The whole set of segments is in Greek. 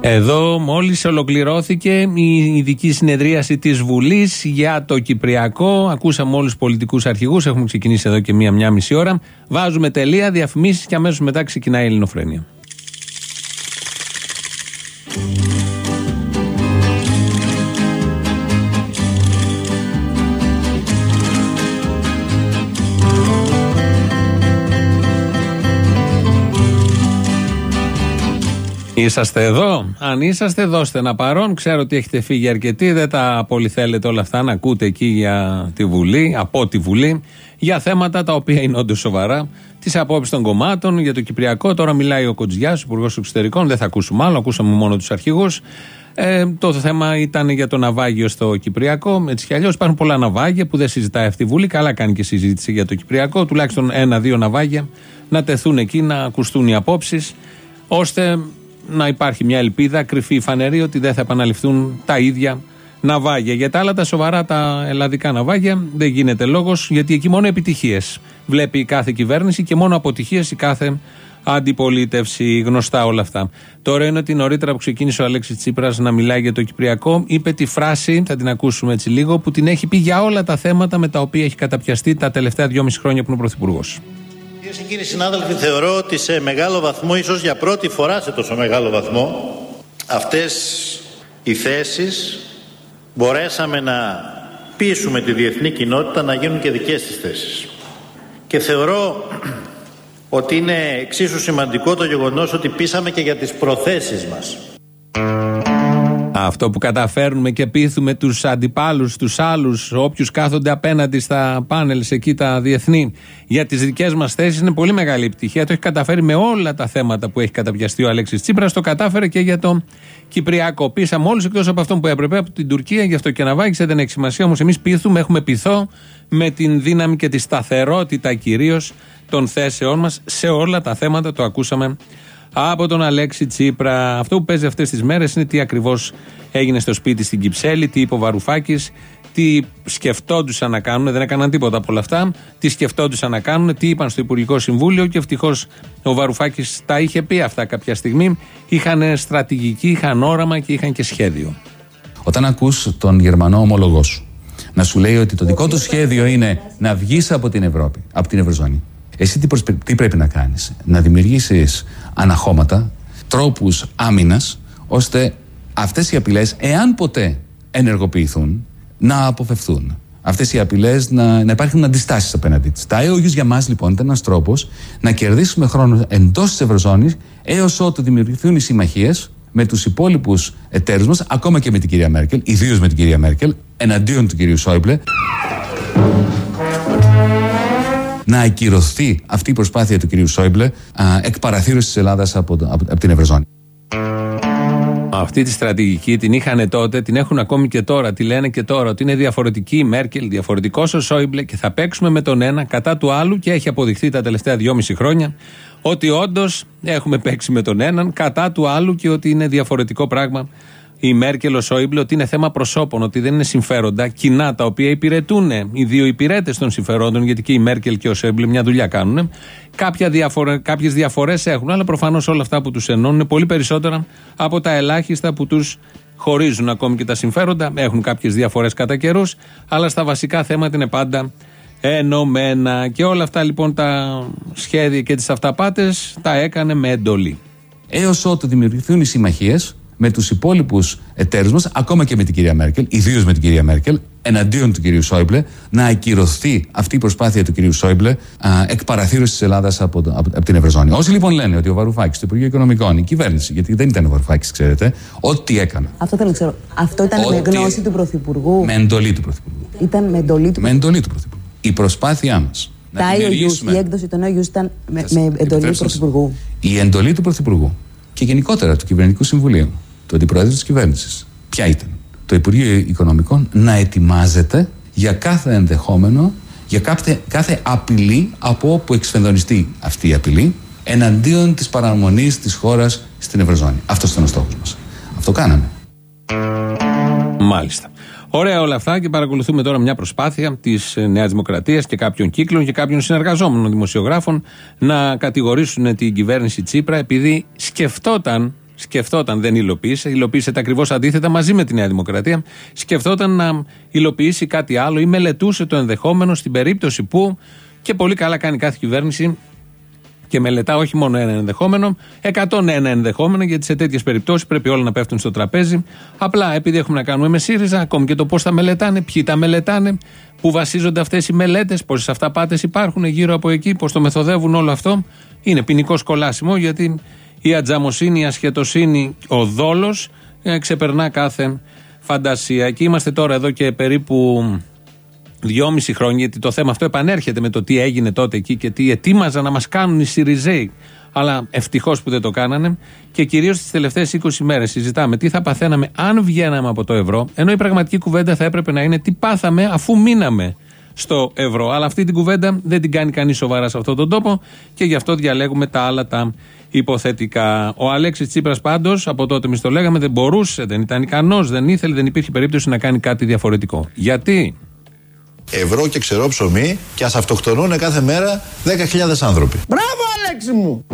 Εδώ μόλις ολοκληρώθηκε η ειδική συνεδρίαση της Βουλής για το Κυπριακό. Ακούσαμε όλους τους πολιτικούς αρχηγούς, έχουμε ξεκινήσει εδώ και μία-μία μισή ώρα. Βάζουμε τελεία, διαφημίσεις και αμέσως μετά ξεκινάει η Ελληνοφρένεια. Είσαστε εδώ; Αν είσαστε, δώστε ένα παρόν. Ξέρω ότι έχετε φύγει αρκετοί. Δεν τα πολύ θέλετε όλα αυτά να ακούτε εκεί για τη Βουλή, από τη Βουλή, για θέματα τα οποία είναι όντως σοβαρά. Τις απόψεις των κομμάτων για το Κυπριακό. Τώρα μιλάει ο Κοντζιά, Υπουργός Εξωτερικών. Δεν θα ακούσουμε άλλο. Ακούσαμε μόνο τους αρχηγούς. Ε, το θέμα ήταν για το ναυάγιο στο Κυπριακό. Έτσι κι αλλιώς υπάρχουν πολλά ναυάγια που δεν συζητάει αυτή η Βουλή. Καλά κάνει και συζήτηση για το Κυπριακό. Τουλάχιστον ένα-δύο ναυάγια να τεθούν εκεί, να ακουστούν οι απόψεις, ώστε να υπάρχει μια ελπίδα κρυφή φανερή ότι δεν θα επαναληφθούν τα ίδια ναυάγια. Για τα άλλα τα σοβαρά, τα ελλαδικά ναυάγια δεν γίνεται λόγος, γιατί εκεί μόνο επιτυχίες βλέπει η κάθε κυβέρνηση και μόνο αποτυχίες η κάθε αντιπολίτευση. Γνωστά όλα αυτά. Τώρα είναι ότι νωρίτερα που ξεκίνησε ο Αλέξης Τσίπρας να μιλάει για το Κυπριακό, είπε τη φράση, θα την ακούσουμε έτσι λίγο, που την έχει πει για όλα τα θέματα με τα οποία έχει καταπιαστεί τα τελευταία δυόμιση χρόνια που είναι πρωθυπουργός. Κυρίες και κύριοι συνάδελφοι, θεωρώ ότι σε μεγάλο βαθμό, ίσως για πρώτη φορά σε τόσο μεγάλο βαθμό, αυτές οι θέσεις μπορέσαμε να πείσουμε τη διεθνή κοινότητα να γίνουν και δικές της θέσεις. Και θεωρώ ότι είναι εξίσου σημαντικό το γεγονός ότι πείσαμε και για τις προθέσεις μας. Αυτό που καταφέρνουμε και πείθουμε τους αντιπάλους, τους άλλους, όποιους κάθονται απέναντι στα πάνελ εκεί τα διεθνή για τις δικές μας θέσεις είναι πολύ μεγάλη επιτυχία. Το έχει καταφέρει με όλα τα θέματα που έχει καταπιαστεί ο Αλέξης Τσίπρας. Το κατάφερε και για το Κυπριακό. Πείσαμε όλους εκτός από αυτόν που έπρεπε, από την Τουρκία, γι' αυτό και να βάγισε, δεν έχει σημασία. Όμως εμείς πείθουμε, έχουμε πειθό με την δύναμη και τη σταθερότητα κυρίως των θέσεών μας σε όλα τα θέματα. Το ακούσαμε από τον Αλέξη Τσίπρα. Αυτό που παίζει αυτές τις μέρες είναι τι ακριβώς έγινε στο σπίτι στην Κυψέλη, τι είπε ο Βαρουφάκης, τι σκεφτόντουσαν να κάνουν, δεν έκαναν τίποτα από όλα αυτά. Τι σκεφτόντουσαν να κάνουν, τι είπαν στο Υπουργικό Συμβούλιο και ευτυχώς ο Βαρουφάκης τα είχε πει αυτά κάποια στιγμή. Είχαν στρατηγική, είχαν όραμα και είχαν και σχέδιο. Όταν ακούς τον Γερμανό ομολογό σου να σου λέει ότι το δικό του σχέδιο είναι να βγεις από την Ευρώπη, από την Ευρωζώνη. Εσύ τι, τι πρέπει να κάνεις, να δημιουργήσεις αναχώματα, τρόπους άμυνας, ώστε αυτές οι απειλές, εάν ποτέ ενεργοποιηθούν, να αποφευθούν. Αυτές οι απειλές να, να υπάρχουν αντιστάσεις απέναντί της. Τα EOUs για μας λοιπόν ήταν ένας τρόπος να κερδίσουμε χρόνο εντός της Ευρωζώνης έως ότου δημιουργηθούν οι συμμαχίες με τους υπόλοιπους εταίρους μας, ακόμα και με την κυρία Μέρκελ, ιδίως με την κυρία Μέρκελ, εναντίον του κυρίου Σόιμπλε να ακυρωθεί αυτή η προσπάθεια του κυρίου Σόιμπλε εκ παραθύρωσης της Ελλάδας από, από, από την Ευρωζώνη. Αυτή τη στρατηγική την είχαν τότε, την έχουν ακόμη και τώρα, τη λένε και τώρα, ότι είναι διαφορετική η Μέρκελ, διαφορετικός ο Σόιμπλε και θα παίξουμε με τον ένα κατά του άλλου και έχει αποδειχθεί τα τελευταία δυόμιση χρόνια ότι όντως έχουμε παίξει με τον έναν κατά του άλλου και ότι είναι διαφορετικό πράγμα η Μέρκελ, ο Σόιμπλε, ότι είναι θέμα προσώπων, ότι δεν είναι συμφέροντα κοινά τα οποία υπηρετούν οι δύο υπηρέτες των συμφερόντων, γιατί και η Μέρκελ και ο Σόιμπλε μια δουλειά κάνουν. Κάποιες διαφορές έχουν, αλλά προφανώς όλα αυτά που τους ενώνουν είναι πολύ περισσότερα από τα ελάχιστα που τους χωρίζουν ακόμη και τα συμφέροντα. Έχουν κάποιες διαφορές κατά καιρούς, αλλά στα βασικά θέματα είναι πάντα ενωμένα. Και όλα αυτά λοιπόν τα σχέδια και τις αυταπάτες τα έκανε με εντολή. Έως ότου δημιουργηθούν οι συμμαχίες, με τους υπόλοιπους εταίρους μας, ακόμα και με την κυρία Μέρκελ, ιδίως με την κυρία Μέρκελ, εναντίον του κυρίου Σόιμπλε, να ακυρωθεί αυτή η προσπάθεια του κυρίου Σόιμπλε εκ παραθύρωσης της Ελλάδας από, από, από, την Ευρωζώνη. Όσοι λοιπόν λένε ότι ο Βαρουφάκης, το Υπουργείο Οικονομικών, η κυβέρνηση, γιατί δεν ήταν ο Βαρουφάκης, ξέρετε, ό,τι έκανε. Αυτό θέλω να ξέρω. Αυτό ήταν με γνώση του Πρωθυπουργού; Με εντολή του Πρωθυπουργού. Ήταν με εντολή του, με εντολή του Πρωθυπουργού. Η προσπάθειά μας. Τα IOUs, η έκδοση των IOUs ήταν με, με εντολή του Πρωθυπουργού. Η εντολή του Πρωθυπουργού και γενικότερα του Κυβερνητικού Συμβουλίου του Αντιπρόεδρου της κυβέρνησης. Ποια ήταν; Το Υπουργείο Οικονομικών να ετοιμάζεται για κάθε ενδεχόμενο, για κάθε, κάθε απειλή από όπου εξφενδονιστεί αυτή η απειλή εναντίον της παραμονής της χώρας στην Ευρωζώνη. Αυτός ήταν ο στόχος μας. Αυτό κάναμε. Μάλιστα. Ωραία όλα αυτά και παρακολουθούμε τώρα μια προσπάθεια της Νέας Δημοκρατίας και κάποιων κύκλων και κάποιων συνεργαζόμενων δημοσιογράφων να κατηγορήσουν την κυβέρνηση Τσίπρα επειδή σκεφτόταν σκεφτόταν, δεν υλοποίησε, υλοποίησε τα ακριβώς αντίθετα μαζί με τη Νέα Δημοκρατία. Σκεφτόταν να υλοποιήσει κάτι άλλο ή μελετούσε το ενδεχόμενο στην περίπτωση που και πολύ καλά κάνει κάθε κυβέρνηση και μελετά όχι μόνο ένα ενδεχόμενο, 101 ενδεχόμενα, γιατί σε τέτοιες περιπτώσεις πρέπει όλα να πέφτουν στο τραπέζι. Απλά επειδή έχουμε να κάνουμε με ΣΥΡΙΖΑ, ακόμη και το πώς τα μελετάνε, ποιοι τα μελετάνε, πού βασίζονται αυτές οι μελέτες, πόσες αυταπάτες υπάρχουν γύρω από εκεί, πώς το μεθοδεύουν όλο αυτό. Είναι ποινικό κολάσιμο, γιατί η ατζαμοσύνη, η ασχετοσύνη, ο δόλος ε, ξεπερνά κάθε φαντασία. Και είμαστε τώρα εδώ και περίπου δυόμιση χρόνια, γιατί το θέμα αυτό επανέρχεται με το τι έγινε τότε εκεί και τι ετοίμαζαν να μας κάνουν οι Σιριζέοι. Αλλά ευτυχώς που δεν το κάνανε. Και κυρίως τις τελευταίες 20 μέρες συζητάμε τι θα παθαίναμε αν βγαίναμε από το ευρώ. Ενώ η πραγματική κουβέντα θα έπρεπε να είναι τι πάθαμε αφού μείναμε στο ευρώ. Αλλά αυτή την κουβέντα δεν την κάνει κανείς σοβαρά σε αυτόν τον τόπο και γι' αυτό διαλέγουμε τα άλλα τα υποθετικά. Ο Αλέξης Τσίπρας πάντως, από τότε εμείς το λέγαμε, δεν μπορούσε, δεν ήταν ικανός, δεν ήθελε, δεν υπήρχε περίπτωση να κάνει κάτι διαφορετικό. Γιατί; Ευρώ και ξερό ψωμί και ας αυτοκτονούν κάθε μέρα 10.000 άνθρωποι. Μπράβο, Αλέξη μου!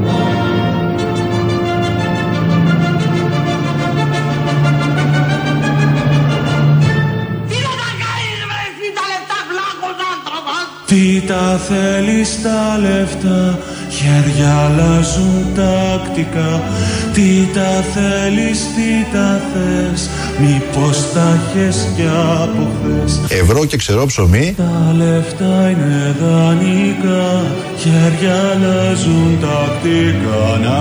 Τι τα θέλεις τα λεφτά; Χέρια αλλάζουν τακτικά. Τι τα θέλεις, τι τα θες. Μήπως τα έχεις κι από χθες. Ευρώ και ξερό ψωμί. Τα λεφτά είναι δανεικά. Χέρια αλλάζουν τακτικά. Να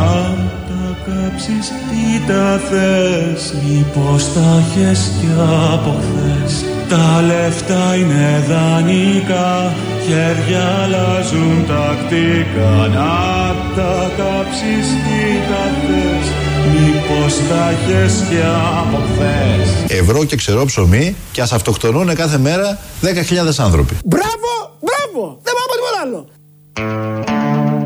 τα κάψεις, τι τα θες. Μήπως τα έχεις κι από χθες τα λεφτά είναι δανεικά, χέρια αλλάζουν τακτικά. Να τα κάψεις τι τα θες, μήπως τα έχεις και από χθες. Ευρώ και ξερό ψωμί και ας αυτοκτονούν κάθε μέρα 10.000 άνθρωποι. Μπράβο, μπράβο, δεν πάω τίποτα άλλο.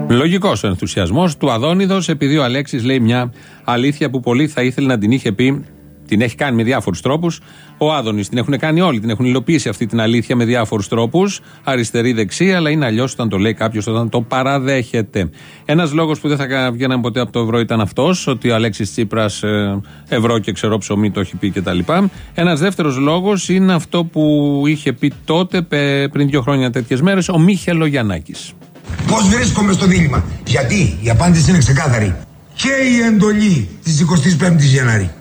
Λογικός ο ενθουσιασμός του Αδόνιδος, επειδή ο Αλέξης λέει μια αλήθεια που πολύ θα ήθελε να την είχε πει την έχει κάνει με διάφορους τρόπους. Ο Άδωνης την έχουν κάνει όλοι. Την έχουν υλοποιήσει αυτή την αλήθεια με διάφορους τρόπους. Αριστερή-δεξί, αλλά είναι αλλιώς όταν το λέει κάποιος, όταν το παραδέχεται. Ένας λόγος που δεν θα βγαίναμε ποτέ από το ευρώ ήταν αυτός, ότι ο Αλέξης Τσίπρας ε, ευρώ και ξερό ψωμί το έχει πει κτλ. Ένας δεύτερος λόγος είναι αυτό που είχε πει τότε, πριν δύο χρόνια τέτοιες μέρες, ο Μίχελο Γιαννάκη. Πώς βρίσκομαι στο δίλημα; Γιατί; Η απάντηση είναι ξεκάθαρη. Και η εντολή της 25η Γενάρη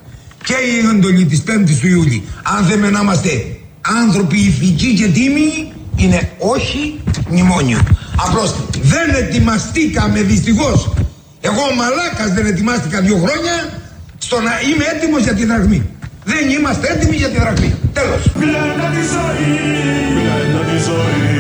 και η εντολή της 5ης του Ιούλη αν θέλουμε να είμαστε άνθρωποι ηθικοί και τίμοι είναι όχι μνημόνιο. Απλώς δεν ετοιμαστήκαμε δυστυχώς. Εγώ μαλάκας δεν ετοιμάστηκα δύο χρόνια στο να είμαι έτοιμος για τη δραχμή. Δεν είμαστε έτοιμοι για τη δραχμή. Τέλος. τη ζωή, τη ζωή.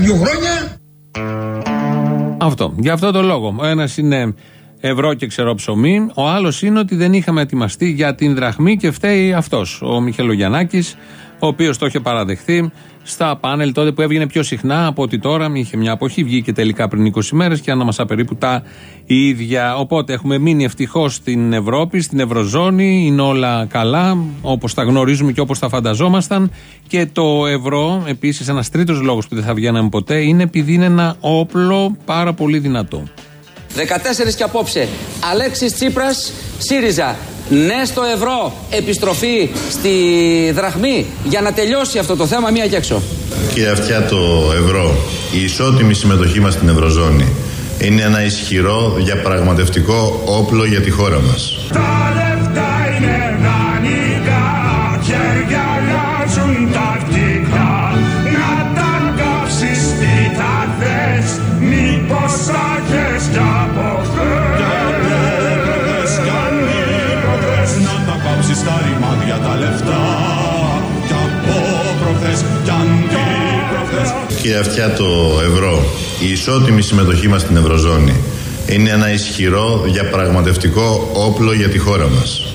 Δύο χρόνια. Αυτό, για αυτό το λόγο. Ο ένας είναι ευρώ και ξερό ψωμί. Ο άλλος είναι ότι δεν είχαμε ετοιμαστεί για την δραχμή και φταίει αυτός, ο Μιχελογιαννάκη, ο οποίος το είχε παραδεχθεί στα πάνελ τότε που έβγαινε πιο συχνά από ότι τώρα. Είχε μια αποχή, βγήκε τελικά πριν 20 μέρες και ανάμασα περίπου τα ίδια. Οπότε έχουμε μείνει ευτυχώς στην Ευρώπη, στην Ευρωζώνη. Είναι όλα καλά, όπως τα γνωρίζουμε και όπως τα φανταζόμασταν. Και το ευρώ, επίσης, ένας τρίτος λόγος που δεν θα βγαίναμε ποτέ, είναι επειδή είναι ένα όπλο πάρα πολύ δυνατό. 14 και απόψε. Αλέξης Τσίπρας, ΣΥΡΙΖΑ. Ναι στο ευρώ, επιστροφή στη δραχμή για να τελειώσει αυτό το θέμα μία και έξω. Κύριε Αυτιά, το ευρώ, η ισότιμη συμμετοχή μας στην Ευρωζώνη είναι ένα ισχυρό διαπραγματευτικό όπλο για τη χώρα μας. Κύριε Αυτιά το ευρώ, η ισότιμη συμμετοχή μας στην Ευρωζώνη είναι ένα ισχυρό διαπραγματευτικό όπλο για τη χώρα μας.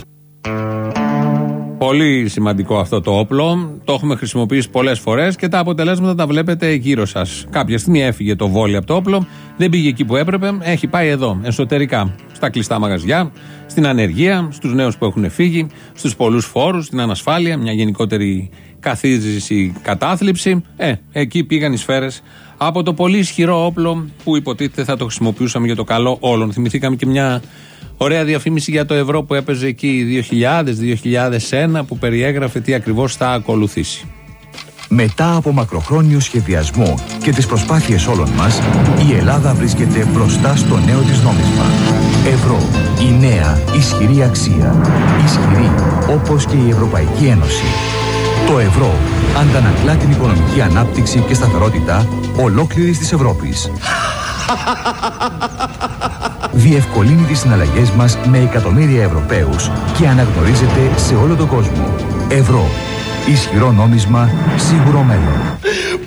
Πολύ σημαντικό αυτό το όπλο. Το έχουμε χρησιμοποιήσει πολλές φορές και τα αποτελέσματα τα βλέπετε γύρω σας. Κάποια στιγμή έφυγε το βόλιο από το όπλο, δεν πήγε εκεί που έπρεπε, έχει πάει εδώ, εσωτερικά. Στα κλειστά μαγαζιά, στην ανεργία, στους νέους που έχουν φύγει, στους πολλούς φόρους, στην ανασφάλεια, μια γενικότερη καθίζηση, κατάθλιψη. Ε, εκεί πήγαν οι σφαίρες από το πολύ ισχυρό όπλο που υποτίθεται θα το χρησιμοποιούσαμε για το καλό όλων. Θυμηθήκαμε και μια ωραία διαφήμιση για το ευρώ που έπαιζε εκεί 2000-2001 που περιέγραφε τι ακριβώς θα ακολουθήσει. Μετά από μακροχρόνιο σχεδιασμό και τις προσπάθειες όλων μας, η Ελλάδα βρίσκεται μπροστά στο νέο της νόμισμα. Ευρώ, η νέα ισχυρή αξία. Ισχυρή όπως και η Ευρωπαϊκή Ένωση. Το ευρώ αντανακλά την οικονομική ανάπτυξη και σταθερότητα ολόκληρης της Ευρώπης. Διευκολύνει τις συναλλαγές μας με εκατομμύρια Ευρωπαίους και αναγνωρίζεται σε όλο τον κόσμο. Ευρώ. Ισχυρό νόμισμα, σίγουρο μέλλον.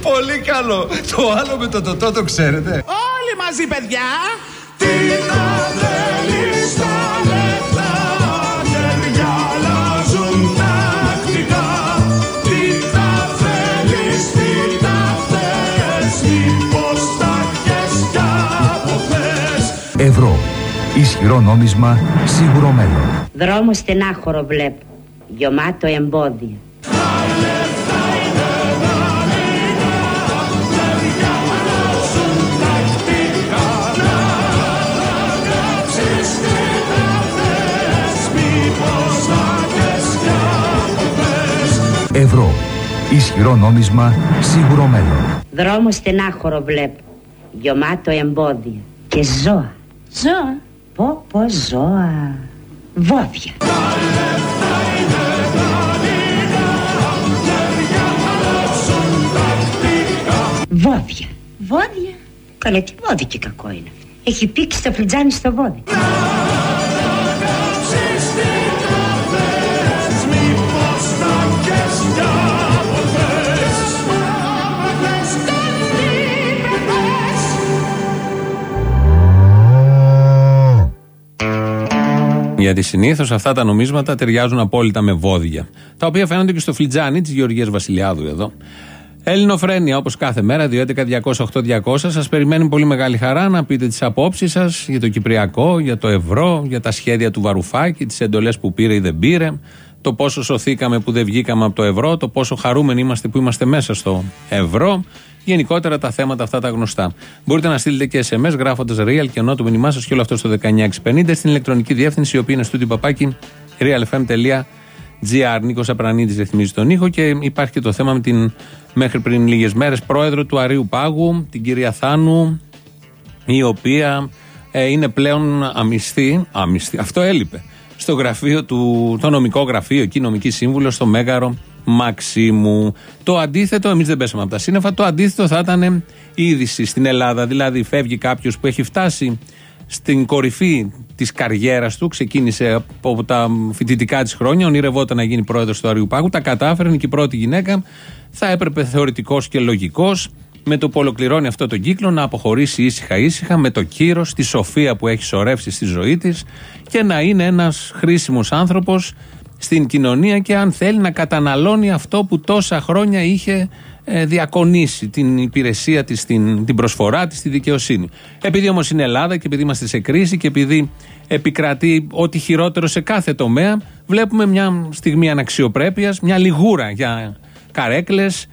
Πολύ καλό. Το άλλο με το τοτό το ξέρετε. Όλοι μαζί, παιδιά. Τι Ισχυρό νόμισμα, σίγουρο μέλλον. Δρόμο στενάχωρο βλέπω, γεμάτο εμπόδια. Ευρώ. Ισχυρό νόμισμα, σίγουρο μέλλον. Δρόμο στενάχωρο βλέπω, γεμάτο εμπόδια. Και ζώα. Ζώα. Πω πω ζώα. Βόδια. Βόδια. Βόδια. Καλέ τι βόδι και κακό είναι. Έχει πήξει το φλιτζάνι στο βόδι. Γιατί συνήθως αυτά τα νομίσματα ταιριάζουν απόλυτα με βόδια. Τα οποία φαίνονται και στο φλιτζάνι της Γεωργίας Βασιλιάδου εδώ. Ελληνοφρένια όπως κάθε μέρα, 211-208-200. Σας περιμένει πολύ μεγάλη χαρά να πείτε τις απόψεις σας για το Κυπριακό, για το ευρώ, για τα σχέδια του Βαρουφάκη, τις εντολές που πήρε ή δεν πήρε, το πόσο σωθήκαμε που δεν βγήκαμε από το ευρώ, το πόσο χαρούμενοι είμαστε που είμαστε μέσα στο ευρώ. Γενικότερα τα θέματα αυτά τα γνωστά. Μπορείτε να στείλετε και SMS γράφοντας real και ενώ το μήνυμά σας και όλο αυτό στο 19650 στην ηλεκτρονική διεύθυνση η οποία είναι στο παπάκι realfm.gr. Νίκος Απρανίδης ρυθμίζει τον ήχο και υπάρχει και το θέμα με την μέχρι πριν λίγες μέρες πρόεδρο του Αρίου Πάγου, την κυρία Θάνου, η οποία ε, είναι πλέον αμυστή, αμυστή, αυτό έλειπε, στο γραφείο του, το νομικό γραφείο, εκεί νομική σύμβουλος στο Μέγαρο Μαξίμου. Το αντίθετο, εμείς δεν πέσαμε από τα σύννεφα, το αντίθετο θα ήταν η είδηση στην Ελλάδα. Δηλαδή, φεύγει κάποιος που έχει φτάσει στην κορυφή της καριέρας του, ξεκίνησε από τα φοιτητικά της χρόνια, ονειρευόταν να γίνει πρόεδρος του Αριού Πάγου, τα κατάφερε, είναι και η πρώτη γυναίκα. Θα έπρεπε θεωρητικός και λογικός, με το που ολοκληρώνει αυτό το κύκλο, να αποχωρήσει ήσυχα ήσυχα με το κύρος, τη σοφία που έχει σωρεύσει στη ζωή της και να είναι ένας χρήσιμος άνθρωπος στην κοινωνία και αν θέλει να καταναλώνει αυτό που τόσα χρόνια είχε ε, διακονήσει την υπηρεσία της, την, την προσφορά της στη δικαιοσύνη. Επειδή όμως είναι Ελλάδα και επειδή είμαστε σε κρίση και επειδή επικρατεί ό,τι χειρότερο σε κάθε τομέα, βλέπουμε μια στιγμή αναξιοπρέπειας, μια λιγούρα για καρέκλες,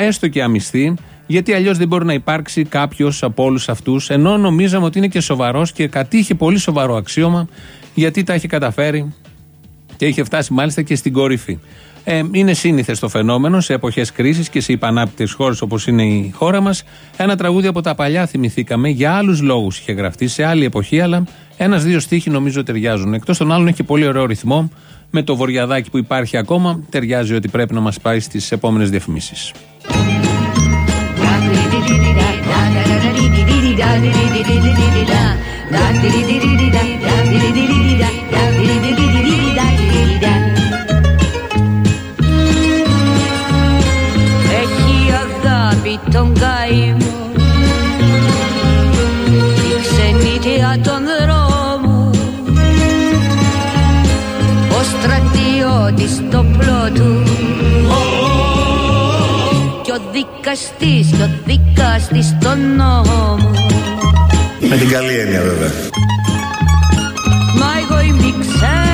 έστω και αμυστή, γιατί αλλιώς δεν μπορεί να υπάρξει κάποιος από όλους αυτούς, ενώ νομίζαμε ότι είναι και σοβαρός και κατήχε πολύ σοβαρό αξίωμα, γιατί τα έχει καταφέρει και είχε φτάσει μάλιστα και στην κορυφή. Ε, είναι σύνηθες το φαινόμενο σε εποχές κρίσης και σε υπανάπτυτε χώρες όπως είναι η χώρα μας. Ένα τραγούδι από τα παλιά θυμηθήκαμε, για άλλους λόγους είχε γραφτεί, σε άλλη εποχή, αλλά ένα-δύο στίχοι νομίζω ταιριάζουν. Εκτός των άλλων έχει και πολύ ωραίο ρυθμό. Με το βορειαδάκι που υπάρχει ακόμα, ταιριάζει ότι πρέπει να μας πάει στις επόμενες διαφημίσεις. Έχει αγάπη μαύρη τον καημό. Η ξενίτια των δρόμων. Ο στρατιώτης στο πλότου. Κι ο δικαστής κι ο δικαστής τον νόμο. Με την καλή έννοια βέβαια. Μα εγώ είμαι ξένη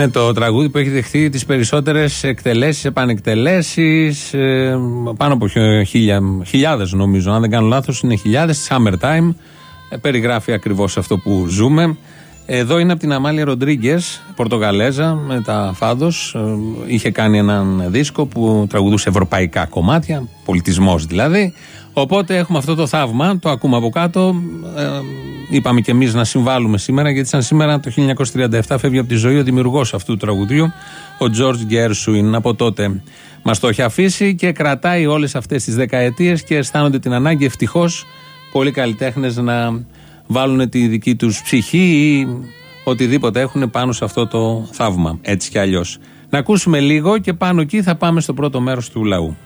Είναι το τραγούδι που έχει δεχθεί τις περισσότερες εκτελέσεις, επανεκτελέσεις. πάνω από χιλιάδες νομίζω. Αν δεν κάνω λάθος, είναι χιλιάδες. Summertime. Ε, περιγράφει ακριβώς αυτό που ζούμε. Εδώ είναι από την Αμάλια Ροντρίγκες, Πορτογαλέζα, με τα Φάδος. είχε κάνει έναν δίσκο που τραγουδούσε ευρωπαϊκά κομμάτια, πολιτισμός δηλαδή. Οπότε έχουμε αυτό το θαύμα, το ακούμε από κάτω. Ε, είπαμε και εμείς να συμβάλλουμε σήμερα, γιατί σαν σήμερα το 1937 φεύγει από τη ζωή ο δημιουργός αυτού του τραγουδιού, ο Τζορτζ Γκέρσουιν. Από τότε μας το έχει αφήσει και κρατάει όλες αυτές τις δεκαετίες και αισθάνονται την ανάγκη ευτυχώς πολλοί καλλιτέχνες να βάλουν τη δική τους ψυχή ή οτιδήποτε έχουν πάνω σε αυτό το θαύμα. Έτσι κι αλλιώς. Να ακούσουμε λίγο και πάνω εκεί θα πάμε στο πρώτο μέρος του λαού.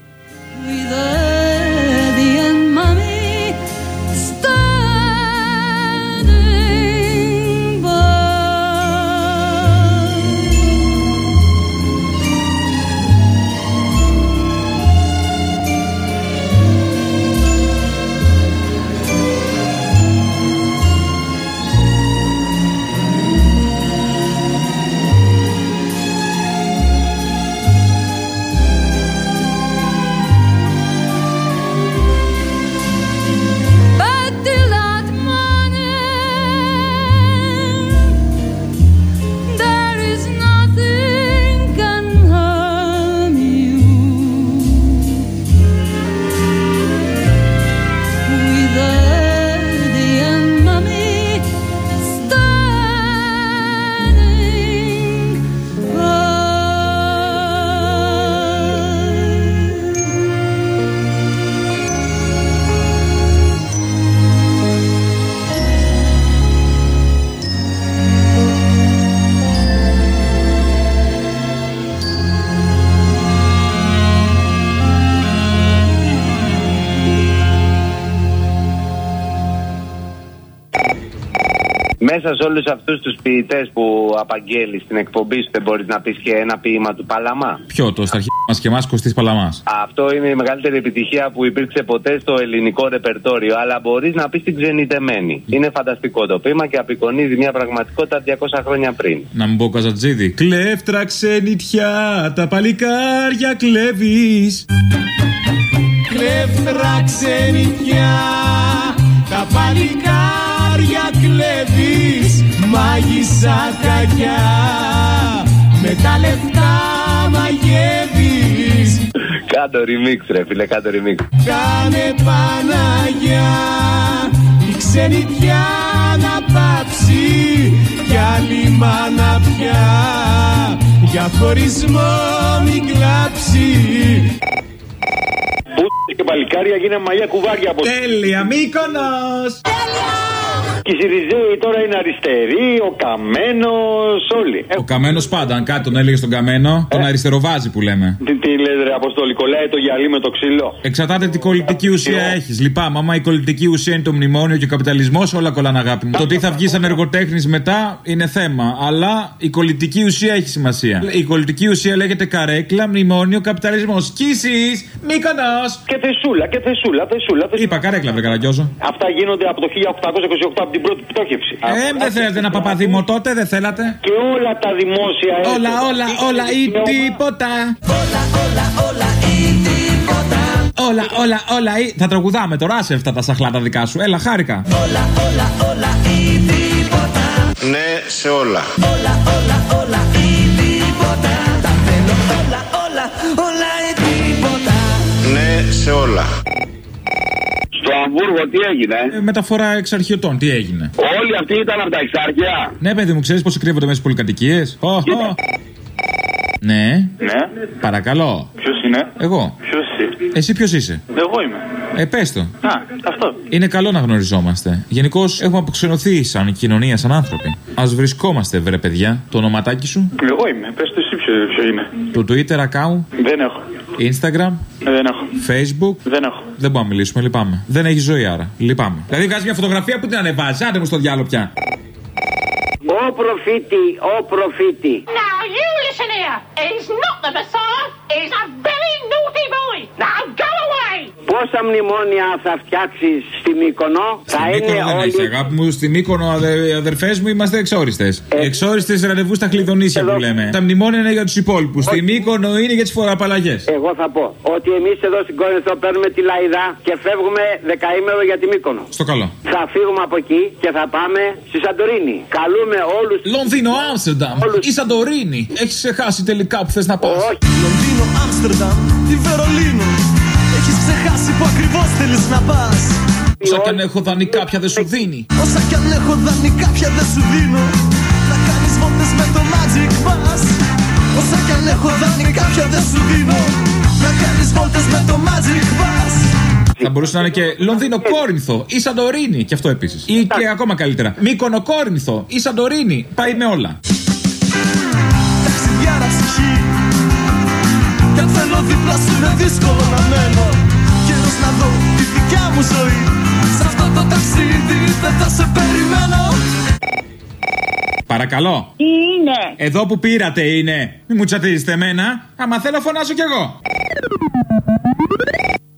Μέσα σε όλους αυτούς τους ποιητές που απαγγέλει στην εκπομπή σου, δεν μπορείς να πεις και ένα ποίημα του Παλαμά; Ποιο, το στα αρχή μας και εμάς Κωστής Παλαμάς; Αυτό είναι η μεγαλύτερη επιτυχία που υπήρξε ποτέ στο ελληνικό ρεπερτόριο. Αλλά μπορείς να πεις την ξενιτεμένη. Είναι φανταστικό το ποίημα και απεικονίζει μια πραγματικότητα 200 χρόνια πριν. Να μου πω Καζατζίδη. Κλέφτρα ξενιτιά, τα παλικάρια κλέβεις. Κλέφτρα ξενιτιά Τα παλικάρια κλέβεις Μάγισσα κακιά Με τα λεφτά μαγεύεις Κάτω remix, ρε φίλε, κάτω remix. Κάνε Παναγιά Η ξενιτιά να πάψει Κι άλλη μάνα πια Για χωρισμό μην κλάψει Πού και παλικάρια γίνανε μαλλιά κουβάρια από Τέλεια, Μύκονος! Και οι Σιριζέοι τώρα είναι αριστεροί, ο Καμένο, όλοι. Ε, Ο Καμένο πάντα, αν κάτι τον έλεγε στον Καμένο, τον αριστεροβάζει που λέμε. τι, τι λες ρε Αποστόλη, κολλάει το γυαλί με το ξύλο. Εξαρτάται τι κολλητική ουσία έχει. Λυπάμαι, άμα η κολλητική ουσία είναι το μνημόνιο και ο καπιταλισμό, όλα κολλάνε αγάπη μου. Το τι θα βγει σαν εργοτέχνη μετά είναι θέμα. Αλλά η κολλητική ουσία έχει σημασία. Η κολλητική ουσία λέγεται καρέκλα, μνημόνιο, καπιταλισμό. Κίση, Μύκονο! Και θεσούλα, και θεσούλα, θεσούλα. θεσούλα. Είπα καρέκλα, βρε καραγκιόζο. Αυτά γίνονται από το 1828 από την πρώτη πτώχευση. Ε, δεν θέλατε ένα παπαδήμο τότε, δεν θέλατε; Και όλα τα δημόσια έργα. Όλα, όλα, όλα ή τίποτα. Όλα, όλα, όλα ή. Θα τραγουδάμε τώρα, άσε αυτά τα σαχλάτα δικά σου. Έλα, χάρηκα. Ναι σε όλα. Ναι σε όλα. Στο Αμβούργο τι έγινε; Ε, μεταφορά εξαρχιωτών, τι έγινε; Όλοι αυτοί ήταν από τα εξάρχεια. Ναι, παιδί μου, ξέρεις πώ κρύβονται μέσα στι πολυκατοικίες; Ναι, Ναι. παρακαλώ. Ποιος είναι; Εγώ. Ποιος εσύ. Εσύ ποιος είσαι; Εγώ είμαι. Ε, πες το. Α, αυτό. Είναι καλό να γνωριζόμαστε. Γενικώς έχουμε αποξενωθεί σαν κοινωνία, σαν άνθρωποι. Α βρισκόμαστε, βρε παιδιά. Το ονοματάκι σου, Εγώ είμαι. Πες το εσύ ποιο, ποιο είναι. το Twitter account, Δεν έχω. Instagram, Ε, Δεν έχω. Facebook. Δεν έχω. Δεν μπορούμε να μιλήσουμε, λυπάμαι. Δεν έχει ζωή άρα. Λυπάμαι. Δηλαδή βγάζει μια φωτογραφία που την ανεβάζει. Άντε μου στο διάλογο πια. Ο προφήτη, ο προφήτη. Now you listen here. He's not the Messiah. He's a very naughty boy. Now go away. Πόσα μνημόνια θα φτιάξεις στη Μύκονο, θα Στην είναι Μύκονο δεν όλοι. έχει, αγάπη μου. Στην Μύκονο, αδε, αδερφές μου, είμαστε εξόριστες. Ε. Εξόριστες ραντεβού στα χλιδονίσια που λέμε. Τα μνημόνια είναι για τους υπόλοιπους. Στη Μύκονο είναι για τις φοραπαλλαγέ. Εγώ θα πω ότι εμείς εδώ στην Κόρινθο παίρνουμε τη Λαϊδά και φεύγουμε δεκαήμερο για τη Μύκονο. Στο καλό. Θα φύγουμε από εκεί και θα πάμε στη Σαντορίνη. Καλούμε όλου. Λονδίνο, Άμστερνταμ ή Σαντορίνη. Έχεις ξεχάσει τελικά που θες να πας. Λονδίνο, Άμστερνταμ ή Βερολίνο. Έχεις ξεχάσει που ακριβώς θέλεις να πας. Όσα κι αν έχω δανεί κάποια δεν σου δίνει. Όσα κι αν έχω δάνει κάποια δεν σου δίνω. Να κάνεις βόλτες με το Magic Bus. Όσα κι αν έχω δάνει κάποια δεν σου δίνω. Να κάνεις βόλτες με το Magic Bus. Θα μπορούσε να είναι και Λονδίνο Κόρινθο ή Σαντορίνη. Και αυτό επίσης. Ή και ακόμα καλύτερα. Μύκονο Κόρινθο ή Σαντορίνη. Πάει με όλα. Ταξιδιάρα ψυχή. Κι αν θέλω δίπλα σου είναι δύσκολο να μένω. Καιρός να δω τη δικιά μου ζωή. Σε αυτό το ταξίδι δεν θα σε περιμένω. Παρακαλώ. Τι είναι; Εδώ που πήρατε είναι. Μην μου τσατίζετε εμένα. Άμα θέλω φωνάσω κι εγώ.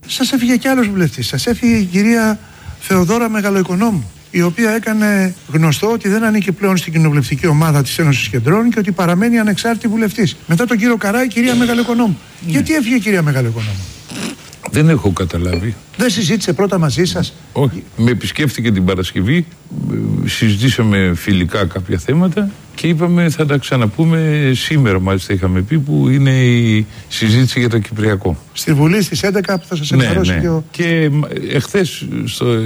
Σας έφυγε κι άλλος βουλευτής. Σας έφυγε η κυρία Θεοδόρα Μεγαλοοικονόμου. Η οποία έκανε γνωστό ότι δεν ανήκει πλέον στην κοινοβουλευτική ομάδα της Ένωσης Κεντρών και ότι παραμένει ανεξάρτητη βουλευτής. Μετά τον κύριο Καρά, η κυρία Μεγαλοοικονόμου. Γιατί έφυγε η κυρία Μεγαλοοικονόμου; Δεν έχω καταλάβει. Δεν συζήτησε πρώτα μαζί σας; Όχι. Με επισκέφτηκε την Παρασκευή, ε, συζητήσαμε φιλικά κάποια θέματα και είπαμε θα τα ξαναπούμε σήμερα. Μάλιστα είχαμε πει που είναι η συζήτηση για το Κυπριακό. Στη Βουλή στις 11 που θα σας Ναι, ενημερώσει ναι. και ο. Και εχθές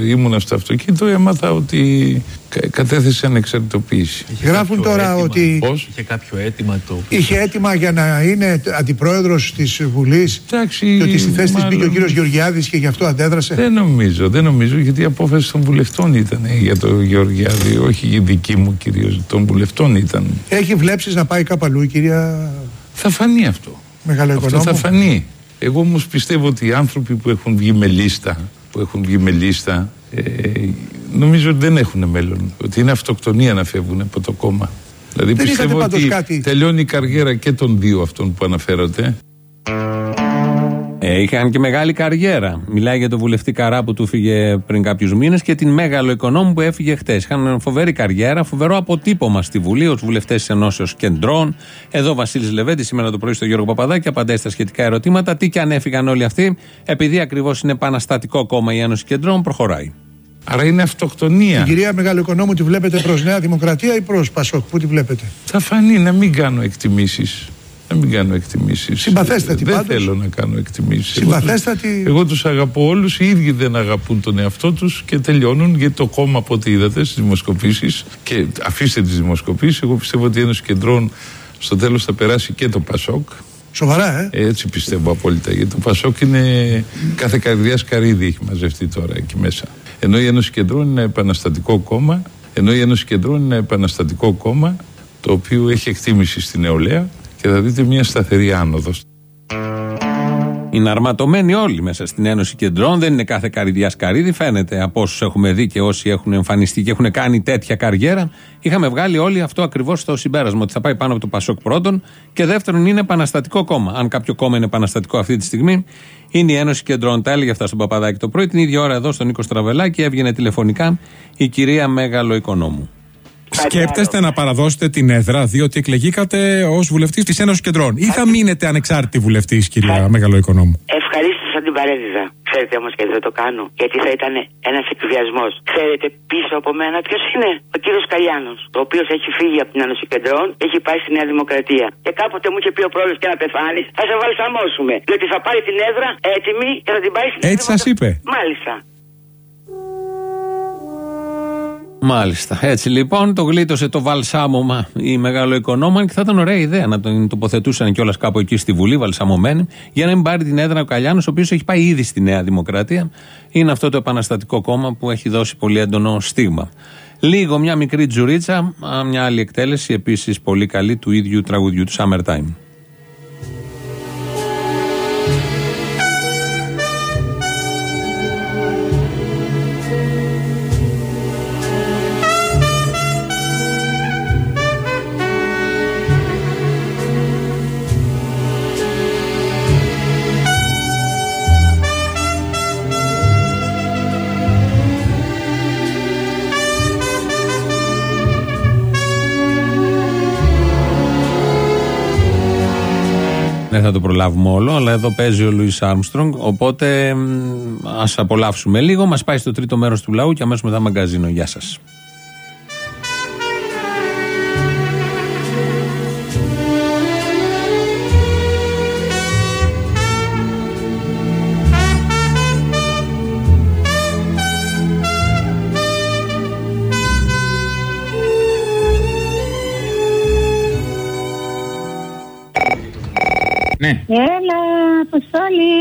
ήμουνα στο αυτοκίνητο, έμαθα ότι κα- κατέθεσε ανεξαρτητοποίηση. Γράφουν τώρα ότι Πώς; Είχε κάποιο αίτημα το οποίο. είχε έτοιμα για να είναι αντιπρόεδρος της Βουλής. Εντάξει, Και ότι στη θέση της μπήκε ο μάλλον. κύριος Γεωργιάδης και γι' αυτό αντέδρασε. Δεν νομίζω, δεν νομίζω, γιατί η απόφαση των βουλευτών ήταν ε, για το Γεωργιάδη, όχι η δική μου κυρίως, των βουλευτών ήταν. Έχει βλέψεις να πάει κάπου αλλού η κυρία Θα φανεί αυτό. Αυτό Μεγαλοοικονόμου. θα φανεί. Εγώ όμως πιστεύω ότι οι άνθρωποι που έχουν βγει με λίστα, που έχουν βγει με λίστα, ε, νομίζω ότι δεν έχουν μέλλον. Ότι είναι αυτοκτονία να φεύγουν από το κόμμα. Δηλαδή Δεν πιστεύω είχατε πάντως ότι κάτι. τελειώνει η καριέρα και των δύο αυτών που αναφέρατε. Ε, είχαν και μεγάλη καριέρα. Μιλάει για τον βουλευτή Καρά που του φύγε πριν κάποιους μήνες και την μέγαλο οικονόμου που έφυγε χτες. Είχαν φοβερή καριέρα, φοβερό αποτύπωμα στη Βουλή ως βουλευτές της Ενώσεως Κεντρών. Εδώ Βασίλης Λεβέντη, σήμερα το πρωί στο Γιώργο Παπαδάκη, απαντάει στα σχετικά ερωτήματα. Τι και αν έφυγαν όλοι αυτοί, επειδή ακριβώς είναι επαναστατικό κόμμα η Ένωση Κεντρών, προχωράει. Άρα είναι αυτοκτονία. Την κυρία Μεγάλο Οικονόμου τη βλέπετε προς Νέα Δημοκρατία ή προς Πασόκ, πού τη βλέπετε; Θα φανεί να μην κάνω εκτιμήσεις. Να μην κάνω εκτιμήσεις. Συμπαθέστατη Δεν πάντως. θέλω να κάνω εκτιμήσεις. Συμπαθέστατη. Εγώ τους αγαπώ όλους. Οι ίδιοι δεν αγαπούν τον εαυτό τους και τελειώνουν γιατί το κόμμα από ό,τι είδατε στις δημοσκοπήσεις. Και αφήστε τις δημοσκοπήσεις. Εγώ πιστεύω ότι η Ένωση Κεντρών στο τέλος θα περάσει και το Πασόκ. Σοβαρά, ε. Έτσι πιστεύω απόλυτα. Γιατί το Πασόκ είναι κάθε καρδιάς καρύδι έχει μαζευτεί τώρα εκεί μέσα. Ενώ η Ένωση Κεντρών είναι ένα επαναστατικό κόμμα. Ενώ η Ένωση Κεντρών είναι ένα επαναστατικό κόμμα το οποίο έχει εκτίμηση στην νεολαία και θα δείτε μια σταθερή άνοδος. Είναι αρματωμένοι όλοι μέσα στην Ένωση Κεντρών. Δεν είναι κάθε καρδιά καρύδι. Φαίνεται από όσους έχουμε δει και όσοι έχουν εμφανιστεί και έχουν κάνει τέτοια καριέρα. Είχαμε βγάλει όλοι αυτό ακριβώς στο συμπέρασμα. Ότι θα πάει πάνω από το Πασόκ πρώτον. Και δεύτερον, είναι επαναστατικό κόμμα. Αν κάποιο κόμμα είναι επαναστατικό αυτή τη στιγμή, είναι η Ένωση Κεντρών. Τα έλεγε αυτά στον Παπαδάκη το πρωί. Την ίδια ώρα εδώ στον Νίκο Στραβελάκη έβγαινε τηλεφωνικά η κυρία Μέγαλο Οικονόμου. Σκέπτεστε να παραδώσετε την έδρα, διότι εκλεγήκατε ως βουλευτής της Ένωσης Κεντρών. Ή θα μείνετε ανεξάρτητη βουλευτής, κυρία Μέγαλο Οικονόμου; Ευχαρίστω θα την παρέδιζα. Ξέρετε όμως γιατί δεν το κάνω. Γιατί θα ήταν ένας εκβιασμός. Ξέρετε πίσω από μένα ποιος είναι; Ο κύριος Καλιάνος. Ο οποίος έχει φύγει από την Ένωση Κεντρών, έχει πάει στη Νέα Δημοκρατία. Και κάποτε μου είχε πει ο πρόεδρος και να πεθάνεις, θα σε βαλσαμώσουμε. Διότι θα πάρει την έδρα έτοιμη και θα την πάει στη Νέα Έτσι σας είπε. Μάλιστα. Μάλιστα. Έτσι λοιπόν το γλίτωσε το βαλσάμωμα η μεγάλο οικονόμα και θα ήταν ωραία ιδέα να τον τοποθετούσαν κιόλας κάπου εκεί στη Βουλή, βαλσαμωμένη, για να μην πάρει την έδρα ο Καλιάνος, ο οποίος έχει πάει ήδη στη Νέα Δημοκρατία. Είναι αυτό το επαναστατικό κόμμα που έχει δώσει πολύ έντονο στίγμα. Λίγο μια μικρή τζουρίτσα, α, μια άλλη εκτέλεση επίσης πολύ καλή του ίδιου τραγουδιού του Summertime. Δεν θα το προλάβουμε όλο, αλλά εδώ παίζει ο Λουίς Άρμστρονγκ. Οπότε ας απολαύσουμε λίγο. Μας πάει στο τρίτο μέρος του λαού και αμέσως μετά μαγκαζίνο. Γεια σας. Ναι. Έλα, Αποστόλη.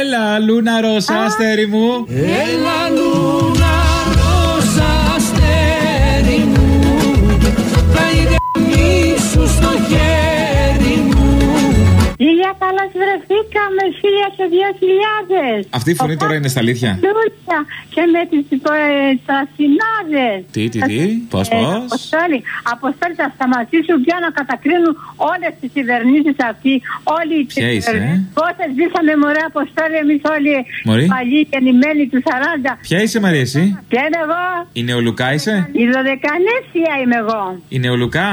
Έλα, Λούνα Ρώσα, αστέρι μου. Έλα λούνα ρώσα αστέρι μου Τα ηγεμί σου στο χέρι μου Χίλια καλά βρεθήκαμε, χίλια και δύο χιλιάδες. Αυτή η φωνή τώρα είναι στα αλήθεια; Λούλια και με τις ε, τα συνάδες. Τι, τι, τι, πώς, Ε, πώς. Αποστόλη, Αποστόλη θα σταματήσουν πια να κατακρίνουν όλες τις κυβερνήσεις αυτοί. Όλοι οι Ποια είσαι, ε; Πότε ζήσαμε μωρέ Αποστόλη εμείς όλοι Μωρή. παλιοί και νημένοι του 40. Ποια είσαι, Μαρία, εσύ; Ποια είμαι εγώ. Η Νεολουκά είσαι; Η δωδεκανέσια είμαι εγώ. Η Νεολουκά;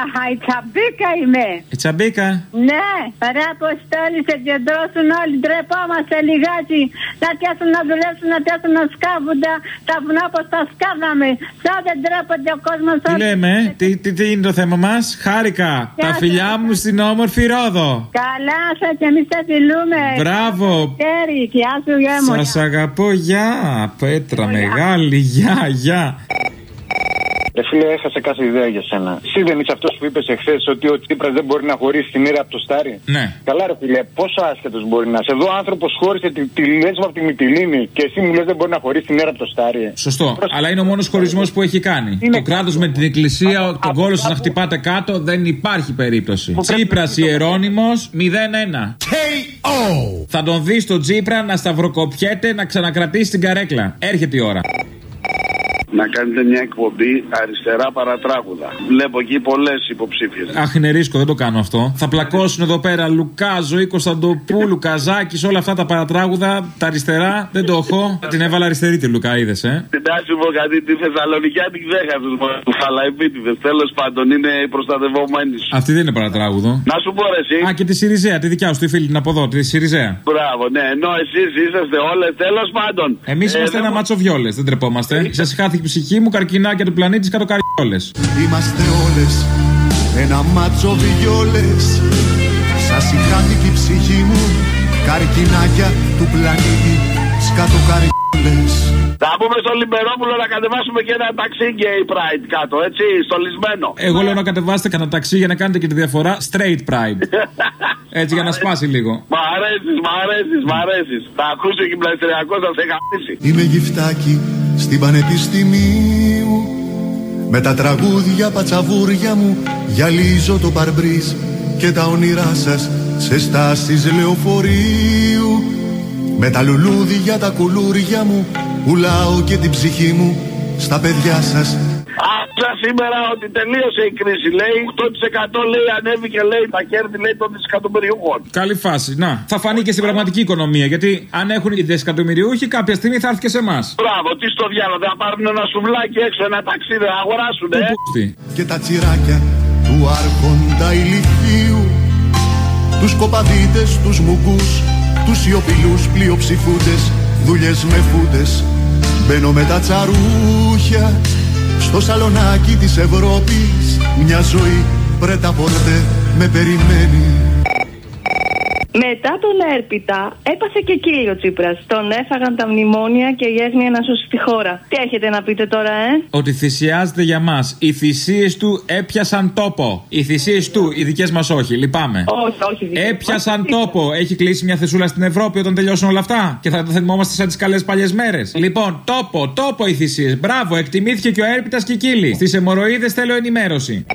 Αχα, η τσαμπίκα είμαι. Η Τσαμπίκα. Ναι, παρά αποστόλη σε κεντρώσουν όλοι. Ντρεπόμαστε λιγάκι να πιάσουν να δουλέψουν, να πιάσουν να σκάβουν τα, τα βουνά όπως τα σκάβαμε. Σαν δεν ντρέπονται ο κόσμος. Τι λέμε, ε; τι, τι, τι είναι το θέμα μας; Χάρηκα. Τα φιλιά μου στην όμορφη Ρόδο. Καλά σα και εμείς τα φιλούμε. Μπράβο. Χέρι, γεια σου, γεια μου. Σας αγαπώ, γεια. Πέτρα μεγάλη, γεια, γεια. Ρε φίλε, έχασα κάθε ιδέα για σένα. Εσύ δεν είσαι αυτός που είπες εχθές ότι ο Τσίπρας δεν μπορεί να χωρίσει την ήρα από το στάρι; Ναι. Καλά, ρε φίλε, πόσο άσχετος μπορεί να είσαι; Εδώ ο άνθρωπος χώρισε τη, τη λέσβα από τη Μυτιλίνη και εσύ μου λες δεν μπορεί να χωρίσει την ήρα από το στάρι. Σωστό. Αλλά είναι ο μόνος χωρισμός που έχει κάνει. Το κράτος με την εκκλησία, τον κόλο σα να χτυπάτε κάτω, δεν υπάρχει περίπτωση. Τσίπρας Ιερόνιμο 0-1. Θα τον δεις στον Τσίπρα να σταυροκοπιέται να ξανακρατήσει την καρέκλα. Έρχεται η ώρα. Να κάνετε μια εκπομπή αριστερά παρατράγουδα. Βλέπω εκεί πολλές υποψήφιες. Αχ, είναι ρίσκο, δεν το κάνω αυτό. Θα πλακώσουν εδώ πέρα Λουκά, Ζωή Κωνσταντοπούλου, Καζάκης, όλα αυτά τα παρατράγουδα, τα αριστερά. Δεν το έχω. Την έβαλα αριστερή τη Λουκά, είδες, ε; Την τάση μου κάτι τη Θεσσαλονίκη την ξέχασε. Τους φαλαϊπίτιδε. Τέλος πάντων είναι οι προστατευόμενοι σου. Αυτή δεν είναι παρατράγουδο. Να σου πω ρε, εσύ. Α, και τη Σιριζέα, τη δικιά σου, τη φίλη την από εδώ, τη Σιριζέα. Μπράβο, ναι, ενώ εσείς είσαστε όλες τέλος πάντων. Εμείς Ε, είμαστε δεν ένα μου- μάτσο βιόλε, δεν τρεπόμαστε. Σας χάθηκε η ψυχή μου, καρκινάκια του πλανήτη κάτω καριόλε. Είμαστε όλες ένα μάτσο βιόλες Σας χάθηκε η ψυχή μου Καρκινάκια του πλανήτη Σκατοκαριόλες Θα πούμε στο Λιμπερόπουλο να κατεβάσουμε και ένα ταξί gay pride κάτω, έτσι, στολισμένο. Εγώ λέω να κατεβάσετε κανένα ταξί για να κάνετε και τη διαφορά straight pride. Έτσι για να σπάσει λίγο. Μ' αρέσεις, μ' αρέσεις, μ' αρέσεις. Θα ακούσει ο γυμναστηριακό, θα σε γαμίσει. Είμαι γυφτάκι στην πανεπιστημίου Με τα τραγούδια πατσαβούρια μου Γυαλίζω το παρμπρίζ Και τα όνειρά σας σε στάσεις λεωφορείου. Με τα λουλούδια τα κουλούρια μου Πουλάω και την ψυχή μου Στα παιδιά σας Άκουσα σήμερα ότι τελείωσε η κρίση. Λέει 8% λέει ανέβηκε λέει τα κέρδη λέει των δισεκατομμυριούχων. Καλή φάση. Να, θα φανεί και στην πραγματική οικονομία. Γιατί αν έχουν οι δισεκατομμυριούχοι, κάποια στιγμή θα έρθει και σε εμάς. Μπράβο, τι στο διάλογο, θα πάρουν ένα σουβλάκι έξω, ένα ταξίδι, να αγοράσουν, ε. Και τα τσιράκια του άρχοντα ηλικίου Τους κοπαδίτες, τους μουγκούς Τους σιωπηλούς πλειοψηφούντες Δουλειές με φούτες Μπαίνω με τα τσαρούχια Στο σαλονάκι της Ευρώπης Μια ζωή πρέτα πορτέ με περιμένει Μετά τον Έρπιτα έπαθε και κύριο ο Τσίπρας. Τον έφαγαν τα μνημόνια και η έγνοια να σώσει τη χώρα. Τι έχετε να πείτε τώρα, ε; Ότι θυσιάζεται για μας. Οι θυσίες του έπιασαν τόπο. Οι θυσίες του, οι δικές μας όχι. Λυπάμαι. Όχι, όχι. δικές Έπιασαν μας. τόπο. Έχει κλείσει μια θεσούλα στην Ευρώπη όταν τελειώσουν όλα αυτά. Και θα τα θυμόμαστε σαν τις καλές παλιές μέρες. Λοιπόν, τόπο, τόπο οι θυσίες. Μπράβο, εκτιμήθηκε και ο Έρπιτα και η Κύλη. Στις αιμορροίδε θέλω ενημέρωση.